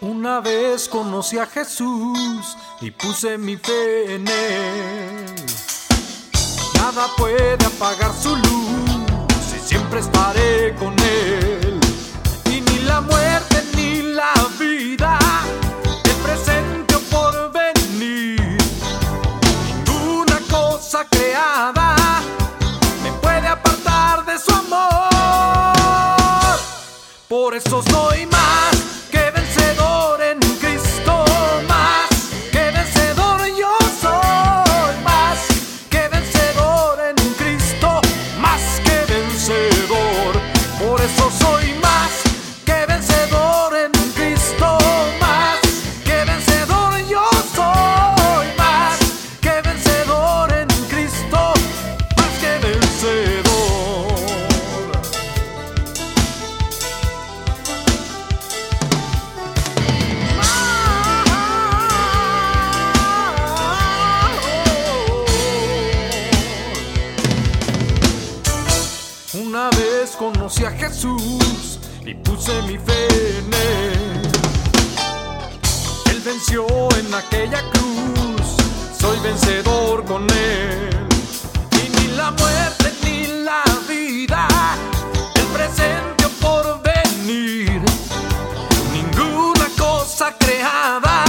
Una vez conocí a Jesús y puse mi fe en él. Nada puede apagar su luz y siempre estaré con él. Cosa creada me puede apartar de su amor. Por eso soy más Una vez conocí a Jesús y puse mi fe en él. Él venció en aquella cruz, soy vencedor con él. Y ni la muerte ni la vida, el presente o por venir, ninguna cosa creada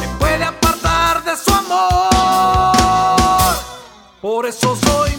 me puede apartar de su amor. Por eso soy